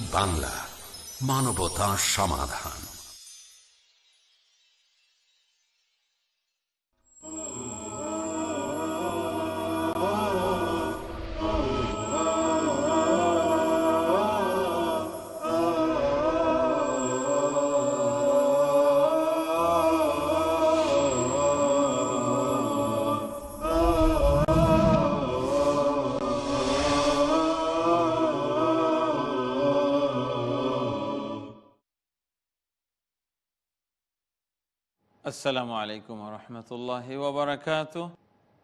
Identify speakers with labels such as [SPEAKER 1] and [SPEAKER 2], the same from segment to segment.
[SPEAKER 1] বাংলা মানবতা সমাধান।
[SPEAKER 2] আসসালামু আলাইকুম রহমতুল্লাহ ওবরাকাত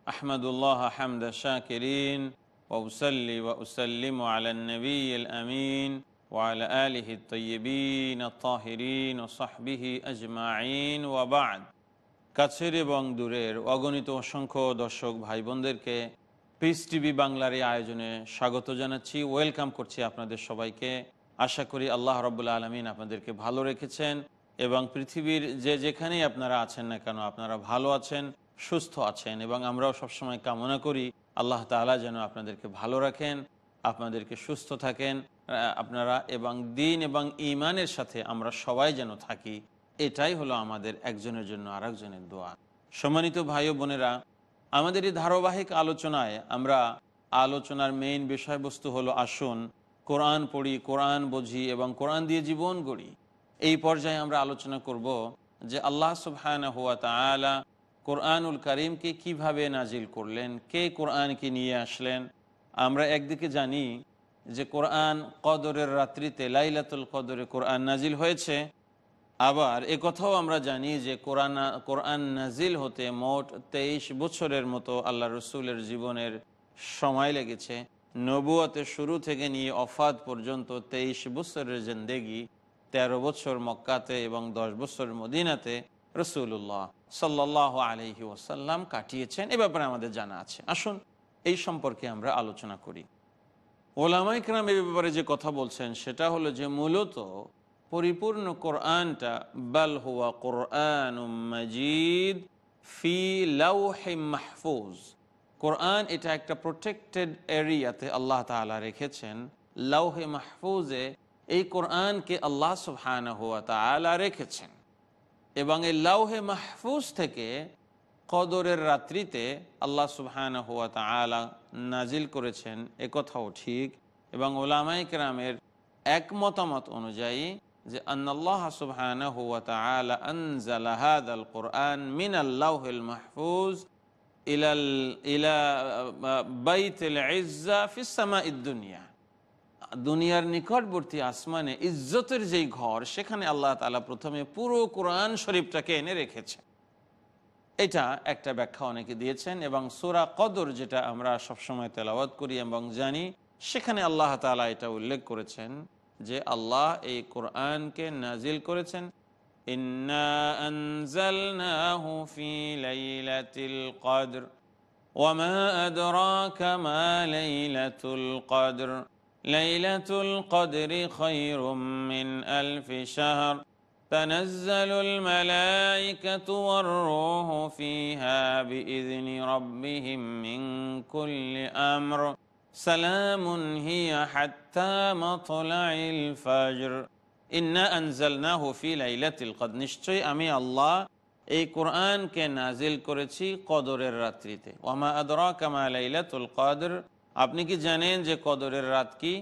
[SPEAKER 2] আহমদুল্লাহ হামদ শাকিরিন ওসলি ওসলিম আলনবী আমিন وعلى آله الطيبين الطاهرين وصحبه أجمعين وبعد কাছের এবং দূরের অগণিত অসংখ্য দর্শক ভাই বোনদেরকে পিস টিভি বাংলার এই আয়োজনে স্বাগত জানাচ্ছি ওয়েলকাম করছি আপনাদের সবাইকে আশা করি আল্লাহ রব্বুল্লা আলমিন আপনাদেরকে ভালো রেখেছেন এবং পৃথিবীর যে যেখানেই আপনারা আছেন না কেন, আপনারা ভালো আছেন, সুস্থ আছেন এবং আমরাও সবসময় কামনা করি আল্লাহ তালা যেন আপনাদেরকে ভালো রাখেন, আপনাদেরকে সুস্থ থাকেন আপনারা এবং দিন এবং ইমানের সাথে আমরা সবাই যেন থাকি, এটাই হলো আমাদের একজনের জন্য আর একজনের দোয়া। সম্মানিত ভাই বোনেরা, আমাদের এই ধারাবাহিক আলোচনায় আমরা আলোচনার মেইন বিষয়বস্তু হলো আসুন, কোরআন পড়ি, কোরআন বুঝি এবং কোরআন দিয়ে জীবন গড়ি। এই পর্যায়ে আমরা আলোচনা করব যে আল্লাহ সুবহান হুয়া তালা কোরআনুল করিমকে কীভাবে নাজিল করলেন, কে কোরআনকে নিয়ে আসলেন। আমরা একদিকে জানি যে কোরআন কদরের রাত্রিতে, লাইলাতুল কদরে কোরআন নাজিল হয়েছে। আবার এ কথাও আমরা জানি যে কোরআন কোরআন নাজিল হতে মোট তেইশ বছরের মতো আল্লাহ রসুলের জীবনের সময় লেগেছে। নবুয়াতে শুরু থেকে নিয়ে অফাদ পর্যন্ত তেইশ বছরের জেন্দেগি তেরো বছর মক্কাতে এবং দশ বছর মদিনাতে রসুল্লাহ সাল্লাহ আলহি ওসাল্লাম কাটিয়েছেন। এ ব্যাপারে আমাদের জানা আছে। আসুন, এই সম্পর্কে আমরা আলোচনা করি। ওলামাইকরাম এ ব্যাপারে যে কথা বলছেন, সেটা হলো যে মূলত পরিপূর্ণ কোরআনটা, বাল হুয়া কোরআন মজিদ ফি লাউহে মাহফুজ। কোরআন এটা একটা প্রোটেক্টেড এরিয়াতে আল্লাহ তালা রেখেছেন। লাউহে মাহফুজে এই কোরআনকে আল্লাহ সুবহান হুয়া তালা রেখেছেন। এবং এই লাউহে মাহফুজ থেকে কদরের রাত্রিতে আল্লাহ সুবহান হুয়া তালা নাজিল করেছেন। কথাও ঠিক। এবং ওলামাই কেরামের এক মতামত অনুযায়ী যে, আন্নাল্লাহ সুবহান হুয়া তালা কোরআন মিন আল্লাহিল মাহফুজ ইলাল, ইলা বাইতুল ইজ্জা ফিস সামাইদ দুনিয়া। দুনিয়ার নিকটবর্তী আসমানে ইজ্জতের যেই ঘর, সেখানে আল্লাহ তালা প্রথমে পুরো কোরআন শরীফটাকে এনে রেখেছে এটা একটা ব্যাখ্যা অনেকে দিয়েছেন এবং সোরা কদর, যেটা আমরা সবসময় তেলাওয়াত করি এবং জানি, সেখানে আল্লাহ তালা এটা উল্লেখ করেছেন যে আল্লাহ এই কোরআনকে নাজিল করেছেন কদর। ليلة القدر خير من ألف شهر تنزل الملائكة والروح فيها بإذن ربهم من كل أمر سلام هي حتى مطلع الفجر إنا أنزلناه في ليلة القدر নিশ্চয়ই আমি আল্লাহ এই কোরআনকে নাজিল করেছি কদরের রাত্রিতে ওমা আদরা কামা লাইলাতুল কদর আপনি কি জানেন যে কদরের রাত কি?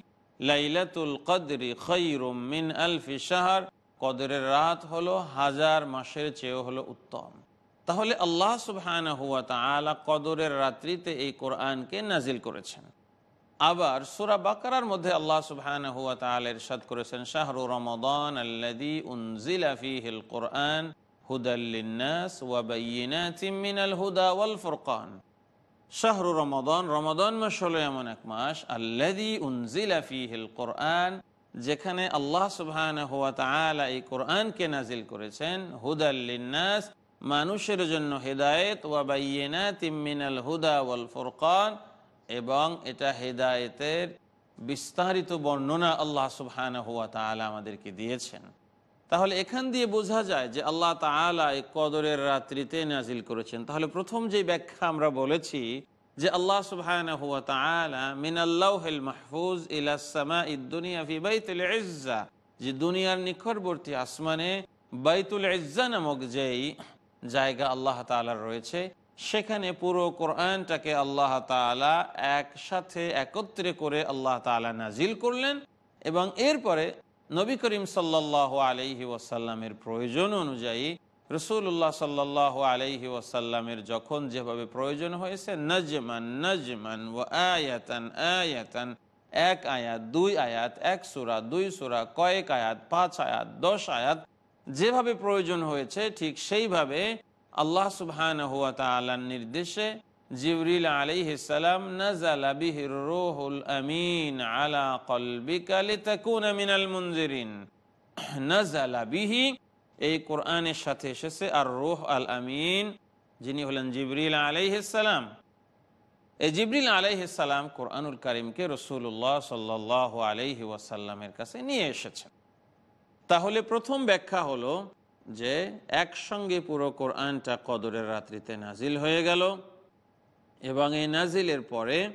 [SPEAKER 2] লাইলাতুল কদরি খৈরুম মিন আলফি শাহর। কদরের রাত হলো হাজার মাসের চেয়েও হলো উত্তম। তাহলে আল্লাহ তালা কদরের রাত্রিতে এই কোরআনকে নাজিল করেছেন। আবার সুরা বাকারার মধ্যে আল্লাহ সুবহান হুয়া তালা ইরশাদ করেছেন, শাহরু রমদান আল্লাদি উনজিলা ফিহিল কোরআন মিনাল হুদা ওয়াল ফুরকান। শাহরু রমদন রমদন মাস হলো এমন এক মাস আল্লাদি উনজিলাফিহিল কোরআন, যেখানে আল্লাহ সুবহান এই কোরআনকে নাজিল করেছেন হুদাল্লিনাস মানুষের জন্য হেদায়েত ওয়াবাইনা তিমিনাল হুদা ওয়াল ফুরকান, এবং এটা হেদায়েতের বিস্তারিত বর্ণনা আল্লাহ সুবহান হুয়া তালা আমাদেরকে দিয়েছেন। তাহলে এখান দিয়ে বোঝা যায় যে আল্লাহ তালা এই কদরের রাত্রিতে নাজিল করেছেন। তাহলে প্রথম যে ব্যাখ্যা আমরা বলেছি যে আল্লাহ মিন আল্লাহিল মাহফুজ ইলা সামাঈদ দুনিয়া ফি যে দুনিয়ার নিকটবর্তী আসমানে বাইতুল ইজ্জা নামক যেই জায়গা আল্লাহ তাআলার রয়েছে, সেখানে পুরো কোরআনটাকে আল্লাহ তাআলা একসাথে একত্রে করে আল্লাহ তাআলা নাজিল করলেন এবং এরপরে নবী করিম সাল্লাহ আলহি ওয়াসাল্লামের প্রয়োজন অনুযায়ী রসুল্লাহ সাল্লাহ আলহি ওয়াসাল্লামের যখন যেভাবে প্রয়োজন হয়েছে, নজমান নজমান ও আয়াতান আয়াতান, এক আয়াত, দুই আয়াত, এক সুরা, দুই সুরা, কয়েক আয়াত, পাঁচ আয়াত, দশ আয়াত, যেভাবে প্রয়োজন হয়েছে ঠিক সেইভাবে আল্লাহ সুবহান হুয়া তালার নির্দেশে জিবরিল আলাইহিসালাম নাজালা বিহির রুহুল আমিন আলা কলবিকা লিতাকুনা মিনাল মুনজিরিন। বিহি, এই কোরআনের সাথে এসেছে আর আল আমিন, যিনি হলেন জিবরিল আলাইহিসালাম এই জিবরিল আলাইহিসালাম কোরআনুল রসুল্লাহ সাল্লাহ আলাইহি ওয়াসাল্লামের কাছে নিয়ে এসেছেন। তাহলে প্রথম ব্যাখ্যা হলো যে, একসঙ্গে পুরো কোরআনটা কদরের রাত্রিতে নাজিল হয়ে গেল। এবং এই নাজিলের পরে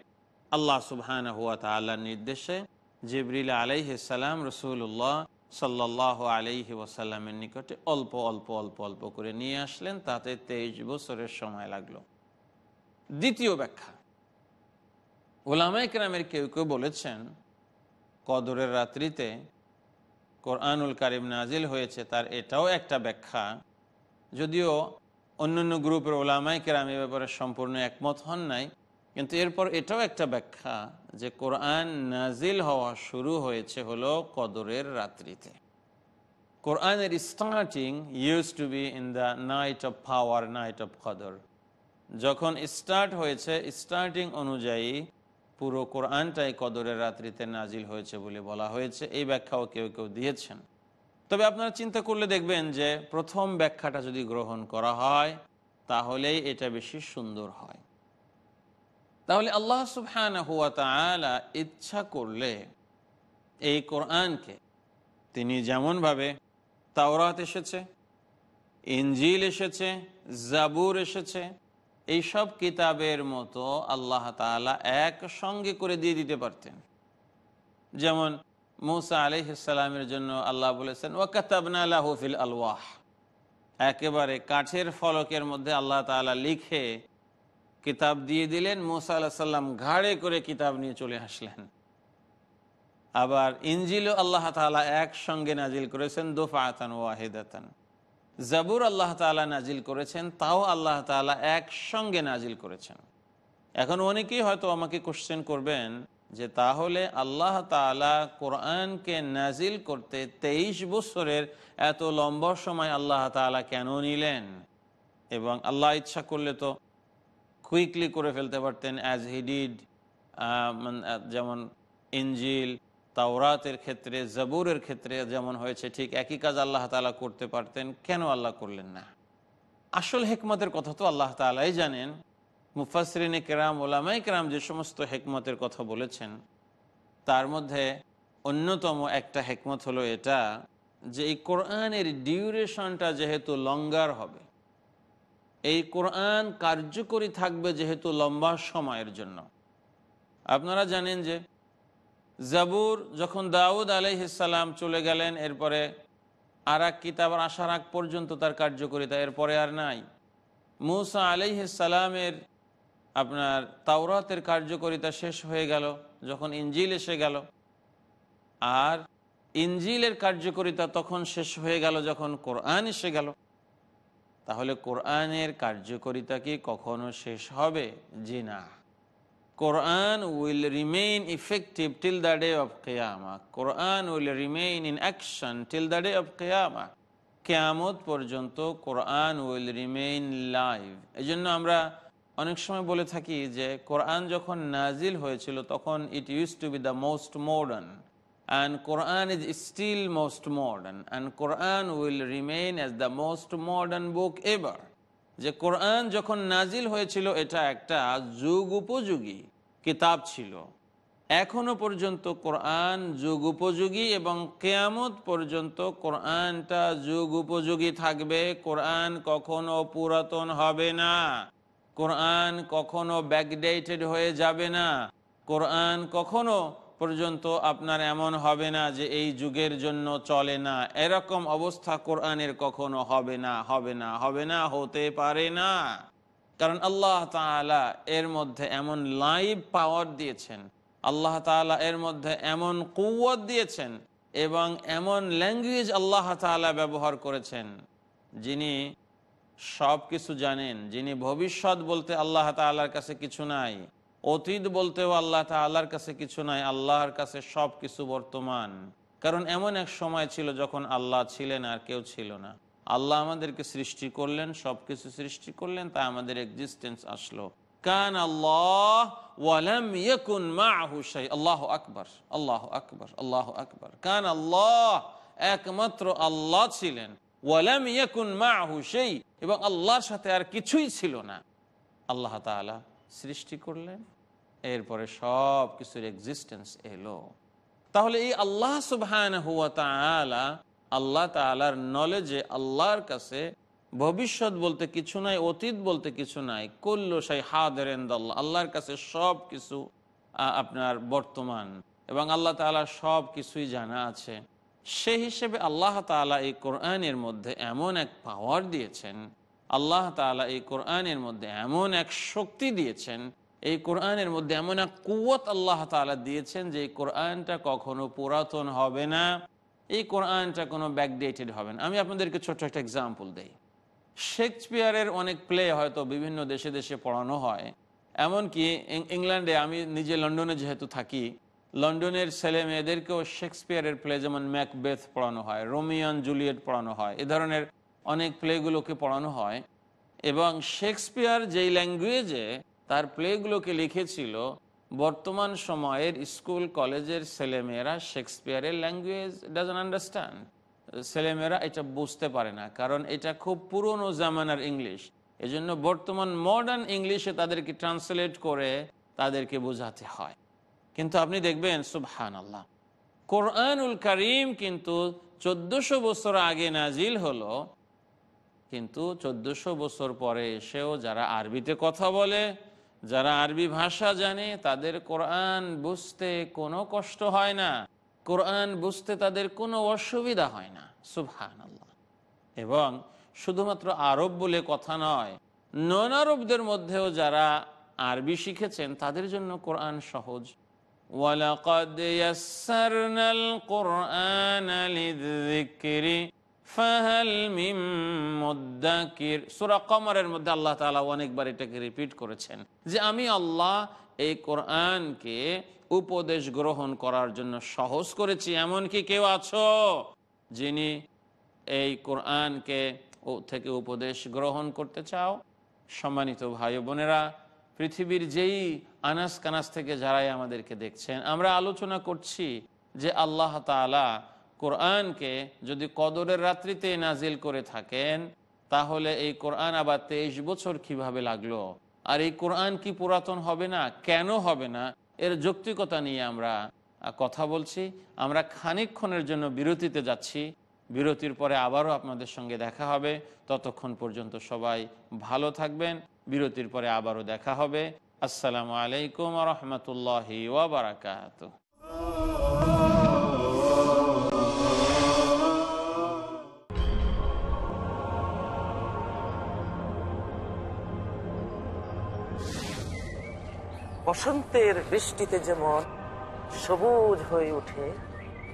[SPEAKER 2] আল্লাহ সুবহান হুয়া তাল্লার নির্দেশে জিবরিল আলাইহিসাল্লাম রসুল্লাহ সাল্লাহ আলাইহি ওয়াসাল্লামের নিকটে অল্প অল্প অল্প অল্প করে নিয়ে আসলেন। তাতে তেইশ বছরের সময় লাগল। দ্বিতীয় ব্যাখ্যা। ওলামাই কেরামের কেউ কেউ বলেছেন, কদরের রাত্রিতে কোরআনুল কারিম নাজিল হয়েছে, তার এটাও একটা ব্যাখ্যা। যদিও অন্যান্য গ্রুপের ওলামাই কেরাম এ ব্যাপারে সম্পূর্ণ একমত হন নাই। কিন্তু এরপর এটাও একটা ব্যাখ্যা যে কোরআন নাজিল হওয়া শুরু হয়েছে হলো কদরের রাত্রিতে। কোরআনের starting use to be in the night of power night of কদর যখন স্টার্ট হয়েছে স্টার্টিং অনুযায়ী পুরো কোরআনটাই কদরের রাত্রিতে নাজিল হয়েছে বলে বলা হয়েছে। এই ব্যাখ্যাও কেউ কেউ দিয়েছেন। তবে আপনারা চিন্তা করলে দেখবেন যে প্রথম ব্যাখ্যাটা যদি গ্রহণ করা হয়, তাহলেই এটা বেশি সুন্দর হয়। তাহলে আল্লাহ তালা ইচ্ছা করলে এই কোরআনকে তিনি যেমনভাবে তাওরাত এসেছে ইঞ্জিল এসেছে, জাবুর এসেছে এইসব কিতাবের মতো আল্লাহ তালা একসঙ্গে করে দিয়ে দিতে পারতেন। যেমন মৌসা আলহিসাল্লামের জন্য আল্লাহ বলেছেন, ওয়াকাতাবনা আল্লাহফিল আলওয়াহ। একেবারে কাঠের ফলকের মধ্যে আল্লাহ তালা লিখে কিতাব দিয়ে দিলেন, মৌসা আল্লাহ সাল্লাম ঘাড়ে করে কিতাব নিয়ে চলে আসলেন। আবার ইঞ্জিলও আল্লাহ তালা একসঙ্গে নাজিল করেছেন দোফাতান ওয়াহিদাতান। জাবুর আল্লাহ তালা নাজিল করেছেন, তাও আল্লাহ তালা একসঙ্গে নাজিল করেছেন। এখন অনেকেই হয়তো আমাকে কোশ্চেন করবেন যে তাহলে আল্লাহ তালা কোরআনকে নাজিল করতে তেইশ বছরের এত লম্বা সময় আল্লাহ তালা কেন নিলেন? এবং আল্লাহ ইচ্ছা করলে তো কুইকলি করে ফেলতে পারতেন অ্যাজ হি ডিড যেমন ইঞ্জিল তাওরাতের ক্ষেত্রে, জবুরের ক্ষেত্রে যেমন হয়েছে, ঠিক একই কাজ আল্লাহ তালা করতে পারতেন, কেন আল্লাহ করলেন না? আসল হেকমতের কথা তো আল্লাহ তালাই জানেন। মুফাসরিন কেরাম ওলামাই কেরাম যে সমস্ত হেকমতের কথা বলেছেন, তার মধ্যে অন্যতম একটা হেকমত হলো এটা যে এই কোরআনের ডিউরেশনটা যেহেতু লঙ্গার হবে, এই কোরআন কার্যকরী থাকবে যেহেতু লম্বা সময়ের জন্য। আপনারা জানেন যে জাবুর যখন দাউদ আলহিসাল্লাম চলে গেলেন, এরপরে আর এক কিতাব আসার আগ পর্যন্ত তার কার্যকরিতা, এরপরে আর নাই। মুসা আলহিসাল্লামের আপনার তাওরাতের কার্যকরিতা শেষ হয়ে গেল, যখন ইঞ্জিল এসে গেল। আর ইঞ্জিলের কার্যকরিতা তখন শেষ হয়ে গেল যখন কোরআন এসে গেল। তাহলে কোরআনের কার্যকরিতা কি কখনো শেষ হবে? জি না। Quran will remain effective till the day of কেয়ামা। Quran will remain in action till the day of কেয়ামা। কেয়ামত পর্যন্ত কোরআন উইল রিমেইন লাইভ। এই আমরা অনেক সময় বলে থাকি যে, কোরআন যখন নাজিল হয়েছিল, তখন it use to be the most modern and Quran is still most modern and Quran will remain as the most modern book ever যে, কোরআন যখন নাজিল হয়েছিল, এটা একটা যুগ উপযোগী কিতাব ছিল। এখনও পর্যন্ত কোরআন যুগ উপযোগী এবং কেয়ামত পর্যন্ত কোরআনটা যুগ উপযোগী থাকবে। কোরআন কখনো পুরাতন হবে না। কোরআন কখনো ব্যাকডেটেড হয়ে যাবে না। কোরআন কখনো পর্যন্ত আপনার এমন হবে না যে এই যুগের জন্য চলে না। এরকম অবস্থা কোরআনের কখনো হবে না হবে না হবে না, হতে পারে না। কারণ আল্লাহ তালা এর মধ্যে এমন লাইভ পাওয়ার দিয়েছেন। আল্লাহ তালা এর মধ্যে এমন কুয়ত দিয়েছেন এবং এমন ল্যাঙ্গুয়েজ আল্লাহ তালা ব্যবহার করেছেন। যিনি সব কিছু জানেন, যিনি ভবিষ্যৎ বলতে আল্লাহ তাল্লার কাছে কিছু নাই, অতীত বলতেও আল্লাহ তাল্লার কাছে কিছু নাই, আল্লাহর কাছে সব কিছু বর্তমান। কারণ এমন এক সময় ছিল যখন আল্লাহ ছিলেন আর কেউ ছিল না। আল্লাহ আমাদেরকে সৃষ্টি করলেন সব কিছু সৃষ্টি করলেন তা আমাদের এক্সিস্টেন্স আসলো। কান আল্লাহ আল্লাহ আকবর, আল্লাহ আকবার, আল্লাহু আকবার। কান আল্লাহ একমাত্র আল্লাহ ছিলেন। এবং আল্লাহর সাথে আর কিছুই ছিল না। আল্লাহ তাআলা সৃষ্টি করলেন, এরপরে সব কিছুর এক্সিস্টেন্স এলো। তাহলে এই আল্লাহ সুবহান হুয়া তাআলা আল্লাহ তাআলার নলেজে আল্লাহর কাছে ভবিষ্যৎ বলতে কিছু নাই, অতীত বলতে কিছু নাই কল্য সাই হাদেরেন্দাল্লাহ আল্লাহর কাছে সব কিছু আপনার বর্তমান। এবং আল্লাহ তালা সব কিছুই জানা আছে। সেই হিসেবে আল্লাহ তালা এই কোরআনের মধ্যে এমন এক পাওয়ার দিয়েছেন, আল্লাহ তালা এই কোরআনের মধ্যে এমন এক শক্তি দিয়েছেন, এই কোরআনের মধ্যে এমন এক কুয়ত আল্লাহ তালা দিয়েছেন যে এই কোরআনটা কখনো পুরাতন হবে না, এই কোরআনটা কোনো ব্যাকডেটেড হবে না। আমি আপনাদেরকে ছোট্ট একটা এক্সাম্পল দেই। শেক্সপিয়ারের অনেক প্লে হয়তো বিভিন্ন দেশে দেশে পড়ানো হয়। এমনকি ইংল্যান্ডে আমি নিজে লন্ডনে যেহেতু থাকি লন্ডনের ছেলে মেয়েদেরকেও শেক্সপিয়ারের প্লে যেমন ম্যাকবেথ পড়ানো হয় রোমিয়ান জুলিয়েট পড়ানো হয়, এ ধরনের অনেক প্লেগুলোকে পড়ানো হয়। এবং শেক্সপিয়ার যেই ল্যাঙ্গুয়েজে তার প্লেগুলোকে লিখেছিল, বর্তমান সময়ের স্কুল কলেজের ছেলেমেয়েরা শেক্সপিয়ারের ল্যাঙ্গুয়েজ ডাজন আন্ডারস্ট্যান্ড ছেলেমেয়েরা এটা বুঝতে পারে না, কারণ এটা খুব পুরনো জামানার ইংলিশ। এজন্য বর্তমান মডার্ন ইংলিশে তাদেরকে ট্রান্সলেট করে তাদেরকে বোঝাতে হয়। কিন্তু আপনি দেখবেন সুবহান আল্লাহ কোরআনুল করিম কিন্তু চোদ্দশো বছর আগে নাজিল হলো, কিন্তু চোদ্দশো বছর পরে এসেও যারা আরবিতে কথা বলে, যারা আরবি ভাষা জানে, তাদের কোরআন বুঝতে কোনো কষ্ট হয় না। কোরআন বুঝতে তাদের কোনো অসুবিধা হয় না সুবহান আল্লাহ এবং শুধুমাত্র আরব বলে কথা নয়, নন আরবদের মধ্যেও যারা আরবি শিখেছেন, তাদের জন্য কোরআন সহজ। ইয়াসসারনাল কোরআন লিযিকরি ফাহাল মিম মুদ্দাকির সূরা মধ্যে আল্লাহ তাআলা অনেকবার এটাকে রিপিট করেছেন যে আমি আল্লাহ এই কোরআনকে উপদেশ গ্রহণ করার জন্য সহজ করেছি। এমন কি কেউ আছো যিনি এই কোরআনকে থেকে উপদেশ গ্রহণ করতে চাও? সম্মানিত ভাই বোনেরা পৃথিবীর যেই আনাস কানাস থেকে যারাই আমাদেরকে দেখছেন, আমরা আলোচনা করছি যে আল্লাহ তালা কোরআনকে যদি কদরের রাত্রিতে নাজিল করে থাকেন, তাহলে এই কোরআন আবার তেইশ বছর কীভাবে লাগল? আর এই কোরআন কি পুরাতন হবে না? কেন হবে না? এর যৌক্তিকতা নিয়ে আমরা কথা বলছি। আমরা খানিকক্ষণের জন্য বিরতিতে যাচ্ছি। বিরতির পরে আবারও আপনাদের সঙ্গে দেখা হবে। ততক্ষণ পর্যন্ত সবাই ভালো থাকবেন। বিরতির পরে আবারও দেখা হবে। আসসালামু আলাইকুম রহমতুল্লাহি ওয়াবারাকাত
[SPEAKER 3] বসন্তের বৃষ্টিতে যেমন সবুজ হয়ে ওঠে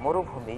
[SPEAKER 3] মরুভূমি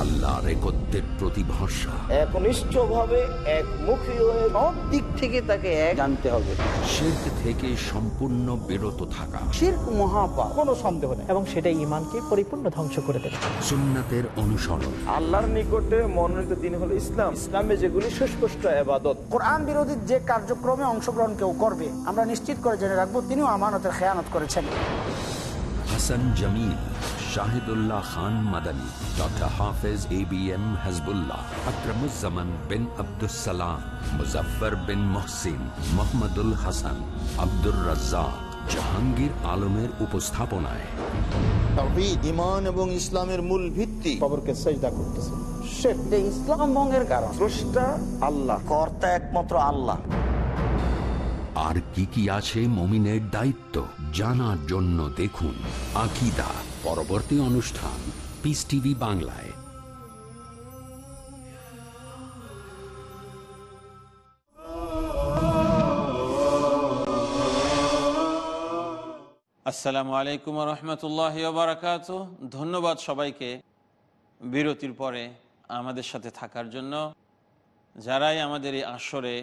[SPEAKER 1] আল্লাহ রেকর্দের প্রতি ভরসা
[SPEAKER 4] একনিষ্ঠভাবে একমুখী হয়ে সব দিক থেকে তাকে এক জানতে হবে।
[SPEAKER 1] শির্ক থেকে সম্পূর্ণ বিরত থাকা।
[SPEAKER 4] শির্ক মহাপাপ কোনো সন্দেহ নেই।
[SPEAKER 5] এবং সেটা ইমানকে পরিপূর্ণ ধ্বংস করে দেবে।
[SPEAKER 1] সুন্নাতের অনুসরণ।
[SPEAKER 6] আল্লাহর নিকটে মনোনীত দিন হলো ইসলাম। ইসলামে যেগুলি সুস্পষ্ট আবাদত
[SPEAKER 7] কোরআন বিরোধী যে কার্যক্রমে অংশগ্রহণ কেউ করবে আমরা নিশ্চিত করে জেনে রাখব তিনিও আমানতের খেয়ানত করেছেন।
[SPEAKER 1] Hasan Jamil Shahidullah Khan Madani doctor Hafez A B M Hizbullah Akramuzzaman bin Abdussalam Muzaffar bin Mohsin Mohammadul Hasan Abdur Razzak Jahangir আলমের উপস্থাপনায়।
[SPEAKER 4] ইমান এবং ইসলামের মূল ভিত্তি।
[SPEAKER 7] খবরকে সেজদা করতেছে। ইসলাম কারণ।
[SPEAKER 6] স্রষ্টা আল্লাহ
[SPEAKER 4] কর্তা একমাত্র আল্লাহ।
[SPEAKER 1] আর কি কি আছে মমিনের দায়িত্ব জানার জন্য দেখুন আকিদা। পরবর্তী অনুষ্ঠান পিস টিভি বাংলায়।
[SPEAKER 2] আসসালামু আলাইকুম রহমতুল্লাহ বারাকাত ধন্যবাদ সবাইকে বিরতির পরে আমাদের সাথে থাকার জন্য। যারাই আমাদের এই আসরে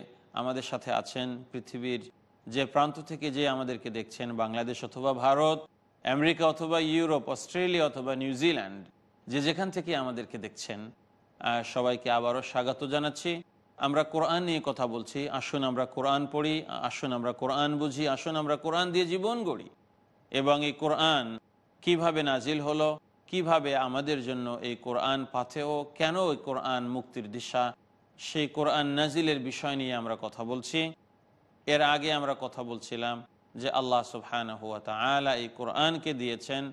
[SPEAKER 2] আমাদের সাথে আছেন, পৃথিবীর যে প্রান্ত থেকে যে আমাদেরকে দেখছেন, বাংলাদেশ অথবা ভারত আমেরিকা অথবা ইউরোপ, অস্ট্রেলিয়া অথবা নিউজিল্যান্ড যে যেখান থেকে আমাদেরকে দেখছেন সবাইকে আবারও স্বাগত জানাচ্ছি। আমরা কোরআন নিয়ে কথা বলছি। আসুন আমরা কোরআন পড়ি, আসুন আমরা কোরআন বুঝি, আসুন আমরা কোরআন দিয়ে জীবন গড়ি। এবং এই কোরআন কীভাবে নাজিল হলো, কীভাবে আমাদের জন্য এই কোরআন পাথেও কেন এই কোরআন মুক্তির দিশা, সেই কোরআন নাজিলের বিষয় নিয়ে আমরা কথা বলছি। এর আগে আমরা কথা বলছিলাম যে আল্লাহ সুবহান হুয়া তালা এই কোরআনকে দিয়েছেন।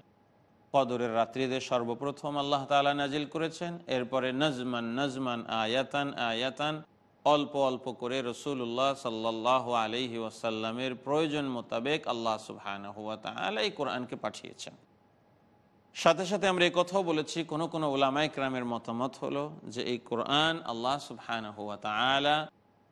[SPEAKER 2] কদরের রাত্রিতে সর্বপ্রথম আল্লাহ তালা নাজিল করেছেন, এরপরে নজমান নজমান, আয়াতান আয়াতান, অল্প অল্প করে রসুল্লাহ সাল্লাহ আলহি ওয়াসাল্লামের প্রয়োজন মোতাবেক আল্লাহ সুবহান হুয়া তালা এই কোরআনকে পাঠিয়েছেন। সাথে সাথে আমরা এই কথাও বলেছি, কোনো কোনো ওলামাই ক্রামের মতামত হলো যে এই কোরআন আল্লাহ সুবহান হুয়া তালা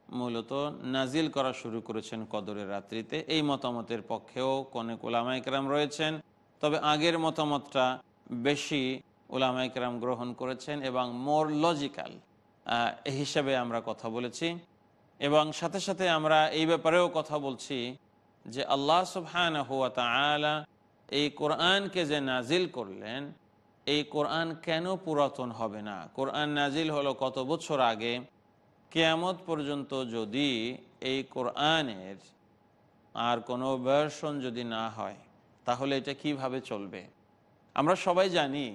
[SPEAKER 2] মূলত নাজিল করা শুরু করেছেন কদরের রাত্রিতে। এই মতামতের পক্ষেও অনেক ওলামাই ক্রাম রয়েছেন। তবে আগের মতামতটা বেশি ওলামাই ক্রাম গ্রহণ করেছেন এবং মোর লজিক্যাল হিসাবে আমরা কথা বলেছি। এবং সাথে সাথে আমরা এই ব্যাপারেও কথা বলছি যে আল্লাহ সুবহান হুয়া তালা এই কোরআনকে যে নাজিল করলেন, এই কোরআন কেন পুরাতন হবে না? কোরআন নাজিল হলো কত বছর আগে? কেয়ামত পর্যন্ত যদি এই কোরআনের আর কোনো ভার্সন যদি না হয়, তাহলে এটা কীভাবে চলবে? আমরা সবাই জানি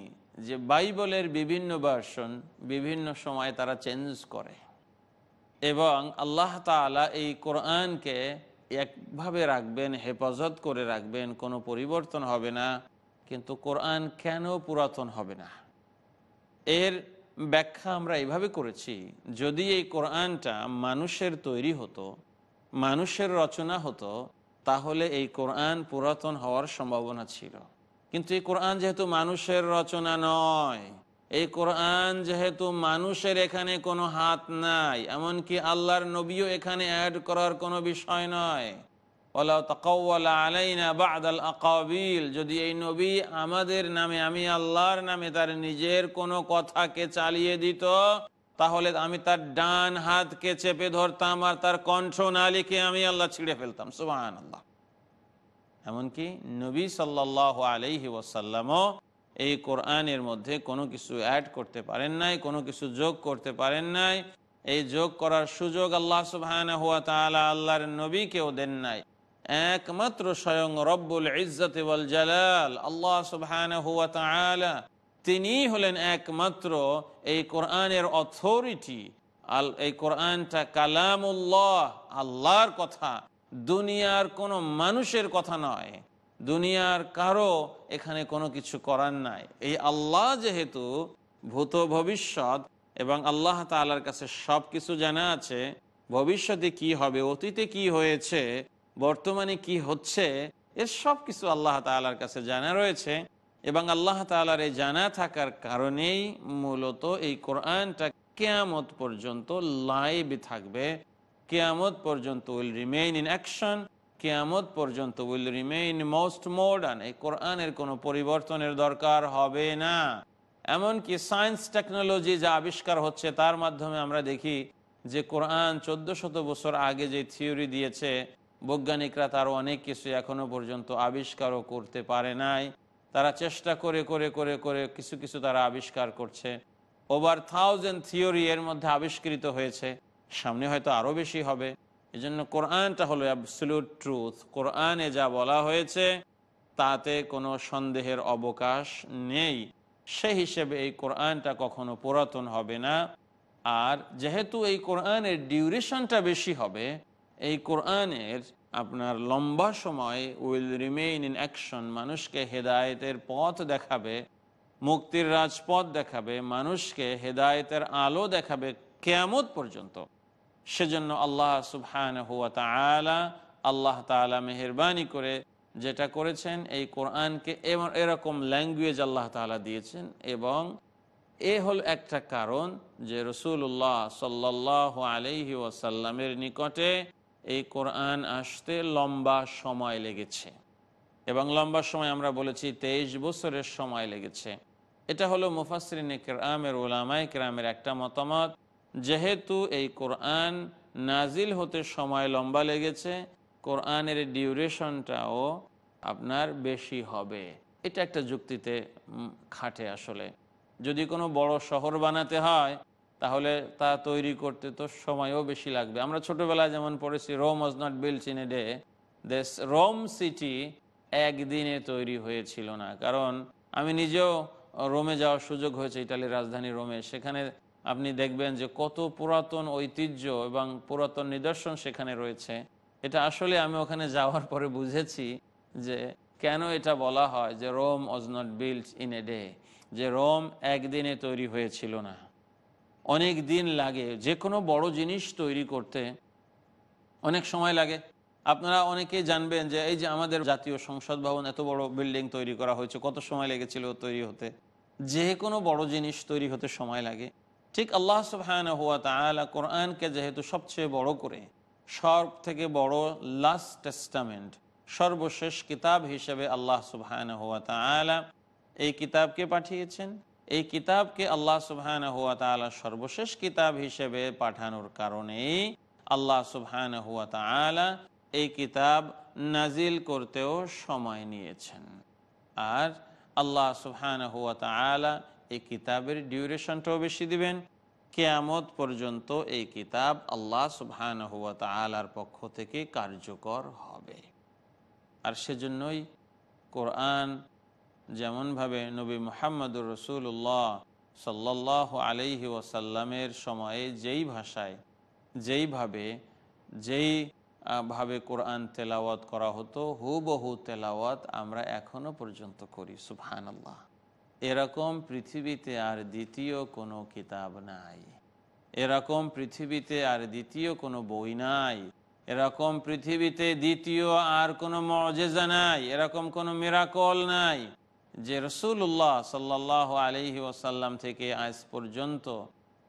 [SPEAKER 2] যে বাইবলের বিভিন্ন ভার্সন বিভিন্ন সময় তারা চেঞ্জ করে এবং আল্লাহ তালা এই কোরআনকে একভাবে রাখবেন, হেফাজত করে রাখবেন, কোনো পরিবর্তন হবে না, কিন্তু কোরআন কেন পুরাতন হবে না? এর ব্যাখ্যা আমরা এভাবে করেছি, যদি এই কোরআনটা মানুষের তৈরি হতো, মানুষের রচনা হতো, তাহলে এই কোরআন পুরাতন হওয়ার সম্ভাবনা ছিল। কিন্তু এই কোরআন যেহেতু মানুষের রচনা নয়, এই কোরআন যেহেতু মানুষের এখানে কোনো হাত নাই, এমনকি আল্লাহর নবীও এখানে অ্যাড করার কোনো বিষয় নয়। যদি এই নবী আমাদের নামে, আমি আল্লাহর নামে তার নিজের কোনো কথাকে চালিয়ে দিত, তাহলে আমি তার ডান হাতকে চেপে ধরতাম আর তার কণ্ঠ নালিকে আমি আল্লাহ ছিঁড়ে ফেলতাম। সুবাহ আল্লাহ এমনকি নবী সাল্লাহ আলহি ওয়াসাল্লামও এই কোরআনের মধ্যে কোনো কিছু অ্যাড করতে পারেন নাই, কোনো কিছু যোগ করতে পারেন নাই। এই যোগ করার সুযোগ আল্লাহ তালা আল্লাহর নবীকেও দেন নাই। একমাত্র স্বয়ং রব্বুল ইজ্জত ওয়াল জালাল, আল্লাহ সুবহান তিনি হলেন একমাত্র এই কোরআনের অথরিটি। আল, এই কোরআনটা কালামুল্লাহ, আল্লাহর কথা। দুনিয়ার কোনো মানুষের কথা নয়। দুনিয়ার কারও এখানে কোনো কিছু করার নাই। এই আল্লাহ যেহেতু ভূত ভবিষ্যৎ এবং আল্লাহ তালার কাছে সব কিছু জানা আছে, ভবিষ্যতে কি হবে, অতীতে কি হয়েছে বর্তমানে কি হচ্ছে, এর সব কিছু আল্লাহ তালার কাছে জানা রয়েছে এবং আল্লাহ তালার এই জানা থাকার কারণেই মূলত এই কোরআনটা কেয়ামত পর্যন্ত লাইভ থাকবে। কেয়ামত পর্যন্ত উইল রিমেইন ইন অ্যাকশন, কেয়ামত পর্যন্ত উইল রিমেইন মোস্ট মডার্ন। এই কোরআনের কোনো পরিবর্তনের দরকার হবে না। এমনকি সায়েন্স টেকনোলজি যা আবিষ্কার হচ্ছে, তার মাধ্যমে আমরা দেখি যে কোরআন চোদ্দ শত বছর আগে যে থিওরি দিয়েছে বৈজ্ঞানিকরা তার অনেক কিছু এখনও পর্যন্ত আবিষ্কারও করতে পারে নাই। তারা চেষ্টা করে করে করে করে কিছু কিছু তারা আবিষ্কার করছে। ওভার থাউজেন্ড থিওরি এর মধ্যে আবিষ্কৃত হয়েছে। সামনে হয়তো আরও বেশি হবে। এজন্য কোরআনটা হলো অ্যাবসলুট ট্রুথ কোরআনে যা বলা হয়েছে, তাতে কোনো সন্দেহের অবকাশ নেই। সে হিসেবে এই কোরআনটা কখনো পুরাতন হবে না। আর যেহেতু এই কোরআনের ডিউরেশনটা বেশি হবে এই কোরআনের আপনার লম্বা সময় উইল রিমেইন ইন অ্যাকশন। মানুষকে হেদায়েতের পথ দেখাবে, মুক্তির রাজপথ দেখাবে, মানুষকে হেদায়েতের আলো দেখাবে কেয়ামত পর্যন্ত। সেজন্য আল্লাহ সুবহান হুয়া তালা আল্লাহ তালা মেহরবানি করে যেটা করেছেন, এই কোরআনকে এরকম ল্যাঙ্গুয়েজ আল্লাহ তালা দিয়েছেন এবং এ হল একটা কারণ যে রসুল্লাহ সাল্লাহ আলহি ওয়াসাল্লামের নিকটে এই কোরআন আসতে লম্বা সময় লেগেছে। এবং লম্বা সময় আমরা বলেছি তেইশ বছরের সময় লেগেছে। এটা হলো মুফাসরিন কেরামের ওলামাই কেরামের একটা মতামত। যেহেতু এই কোরআন নাজিল হতে সময় লম্বা লেগেছে, কোরআনের ডিউরেশনটাও আপনার বেশি হবে। এটা একটা যুক্তিতে খাটে আসলে। যদি কোনো বড় শহর বানাতে হয় তাহলে তা তৈরি করতে তো সময়ও বেশি লাগবে। আমরা ছোটবেলায় যেমন পড়েছি Rome was not build in a day দেশ রোম সিটি একদিনে তৈরি হয়েছিল না। কারণ আমি নিজেও রোমে যাওয়ার সুযোগ হয়েছে ইটালির রাজধানী রোমে। সেখানে আপনি দেখবেন যে কত পুরাতন ঐতিহ্য এবং পুরাতন নিদর্শন সেখানে রয়েছে। এটা আসলে আমি ওখানে যাওয়ার পরে বুঝেছি যে কেন এটা বলা হয় যে Rome was not build in a day যে রোম একদিনে তৈরি হয়েছিল না। অনেক দিন লাগে, যে কোনো বড় জিনিস তৈরি করতে অনেক সময় লাগে। আপনারা অনেকেই জানবেন যে, এই যে আমাদের জাতীয় সংসদ ভবন, এত বড় বিল্ডিং তৈরি করা হয়েছে, কত সময় লেগেছিল তৈরি হতে? যে কোনো বড় জিনিস তৈরি হতে সময় লাগে। ঠিক আল্লাহ সুবহান হুয়া তালা কোরআনকে যেহেতু সবচেয়ে বড় করে, সব থেকে বড় লাস্ট টেস্টামেন্ট সর্বশেষ কিতাব হিসেবে আল্লাহ সুবহান হুয়া তালা এই কিতাবকে পাঠিয়েছেন। এই কিতাবকে আল্লাহ সুবহান হুয়া তালা সর্বশেষ কিতাব হিসেবে পাঠানোর কারণেই আল্লাহ সুবহান হুয়া তালা এই কিতাব নাজিল করতেও সময় নিয়েছেন। আর আল্লাহ সুবহান হুয়া তালা এই কিতাবের ডিউরেশনটাও বেশি দিবেন। কেয়ামত পর্যন্ত এই কিতাব আল্লাহ সুবহান হুয়া তালার পক্ষ থেকে কার্যকর হবে। আর সেজন্যই কোরআন যেমনভাবে নবী মোহাম্মদুর রসুল্লাহ সাল্লাহ আলহি ওয়াসাল্লামের সময়ে যেই ভাষায়, যেইভাবে, যেই ভাবে কোরআন তেলাওয়াত করা হতো, হুবহু তেলাওয়াত আমরা এখনও পর্যন্ত করি সুবহান আল্লাহ এরকম পৃথিবীতে আর দ্বিতীয় কোনো কিতাব নাই। এরকম পৃথিবীতে আর দ্বিতীয় কোনো বই নাই। এরকম পৃথিবীতে দ্বিতীয় আর কোনো মজেজা নাই। এরকম কোনো মেরাকল নাই। যে রসুল্লাহ সাল্লাহ আলহি ওয়াসাল্লাম থেকে আজ পর্যন্ত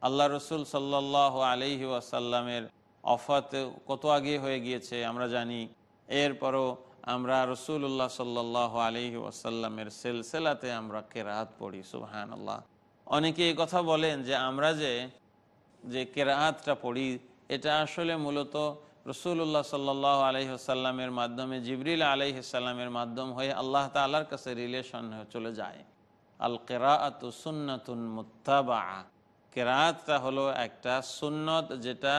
[SPEAKER 2] আল্লাহ রসুল সাল্লাহ আলহি ওয়াসাল্লামের অফাত কত আগে হয়ে গিয়েছে আমরা জানি। এরপরও আমরা রসুল্লাহ সাল্লাহ আলহি ওয়াসাল্লামের সেলসেলাতে আমরা কেরাহাত পড়ি সুবাহান আল্লাহ অনেকে এই কথা বলেন যে আমরা যে যে কেরাহাতটা পড়ি, এটা আসলে মূলত রসুল্লাহ সাল্লাহ আলহিহাসাল্লামের মাধ্যমে, জিবরিল আলহিসাল্লামের মাধ্যম হয়ে আল্লাহ তাল্লার কাছে রিলেশন চলে যায়। আল কেরাত সুন্নাতুন মুত্তাবা কেরাতটা হলো একটা সুন্নত যেটা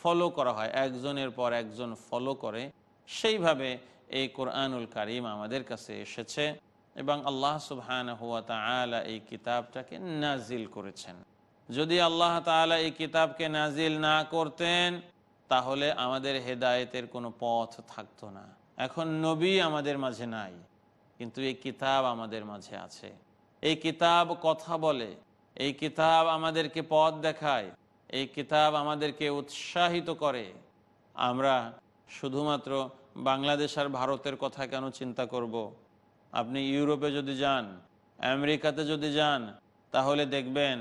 [SPEAKER 2] ফলো করা হয়, একজনের পর একজন ফলো করে। সেইভাবে এই কোরআনুল কারিম আমাদের কাছে এসেছে এবং আল্লাহ সুবহান হুয়া তালা এই কিতাবটাকে নাজিল করেছেন। যদি আল্লাহ তালা এই কিতাবকে নাজিল না করতেন তাহলে আমাদের হেদায়েতের কোনো পথ থাকতো না। এখন নবী আমাদের মাঝে নাই, কিন্তু এই কিতাব আমাদের মাঝে আছে। এই কিতাব কথা বলে, এই কিতাব আমাদেরকে পথ দেখায়, এই কিতাব আমাদেরকে উৎসাহিত করে। আমরা শুধুমাত্র বাংলাদেশ আর ভারতের কথা কেন চিন্তা করব। আপনি ইউরোপে যদি যান, আমেরিকাতে যদি যান, তাহলে দেখবেন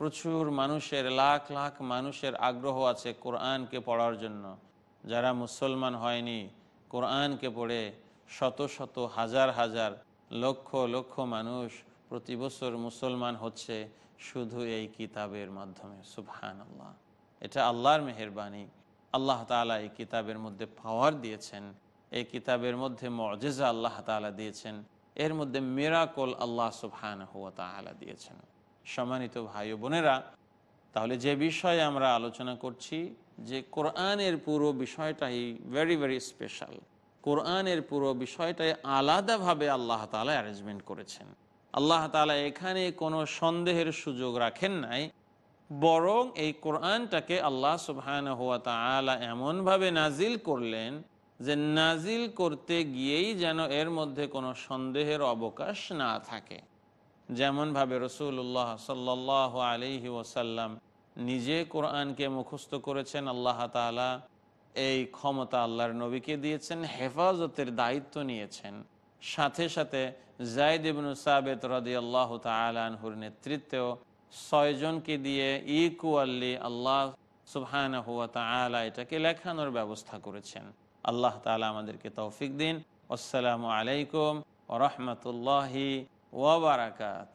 [SPEAKER 2] প্রচুর মানুষের, লাখ লাখ মানুষের আগ্রহ আছে কোরআনকে পড়ার জন্য। যারা মুসলমান হয়নি, কোরআনকে পড়ে শত শত হাজার হাজার লক্ষ লক্ষ মানুষ প্রতি বছর মুসলমান হচ্ছে শুধু এই কিতাবের মাধ্যমে। সুবহান আল্লাহ এটা আল্লাহর মেহরবানি। আল্লাহ তালা এই কিতাবের মধ্যে পাওয়ার দিয়েছেন। এই কিতাবের মধ্যে মজেজা আল্লাহ তালা দিয়েছেন। এর মধ্যে মেরাকল আল্লাহ সুবহান হুয়া তালা দিয়েছেন। সম্মানিত ভাই বোনেরা, তাহলে যে বিষয়ে আমরা আলোচনা করছি, যে কোরআনের পুরো বিষয়টাই ভেরি ভেরি স্পেশাল কোরআনের পুরো বিষয়টাই আলাদাভাবে আল্লাহ তালা অ্যারেঞ্জমেন্ট করেছেন। আল্লাহ তালা এখানে কোনো সন্দেহের সুযোগ রাখেন নাই, বরং এই কোরআনটাকে আল্লাহ সুবহান হুয়া তালা এমনভাবে নাজিল করলেন যে নাজিল করতে গিয়েই যেন এর মধ্যে কোনো সন্দেহের অবকাশ না থাকে। যেমনভাবে রসুল্লাহ সাল্লাহ আলিহি ওসাল্লাম নিজে কোরআনকে মুখস্থ করেছেন, আল্লাহ তালা এই ক্ষমতা আল্লাহর নবীকে দিয়েছেন, হেফাজতের দায়িত্ব নিয়েছেন। সাথে সাথে জায়দ ইবনু সাবেত রদি আল্লাহ তালহুর নেতৃত্বেও ছয়জনকে দিয়ে ইকুয়াল্লি আল্লাহ সুবহান হুয়া তালা এটাকে লেখানোর ব্যবস্থা করেছেন। আল্লাহ তালা আমাদেরকে তৌফিক দিন। আসসালামু আলাইকুম ওরহমতুল্লাহি ওবরাকাত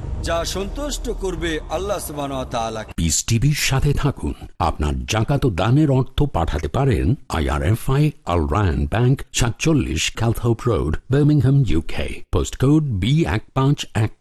[SPEAKER 8] যা সন্তুষ্ট করবে আল্লাহ
[SPEAKER 1] পিস টিভির সাথে থাকুন। আপনার জাকাত দানের অর্থ পাঠাতে পারেন আইআরএফআই আল রায়ন ব্যাংক সাতচল্লিশ Calthorpe road Birmingham UK post code B এক পাঁচ এক